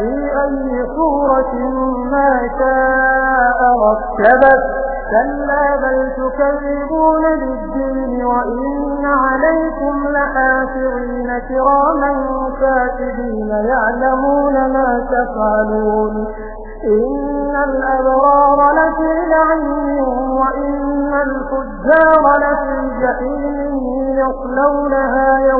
في أي صورة ما شاء ركبت. كلا بل تكذبون بالدين وإن عليكم لحافظين كراما كاتبين يعلمون ما تفعلون. إن الأبرار لفي نعيم وإن الفجار لفي جحيم يصلونها يوم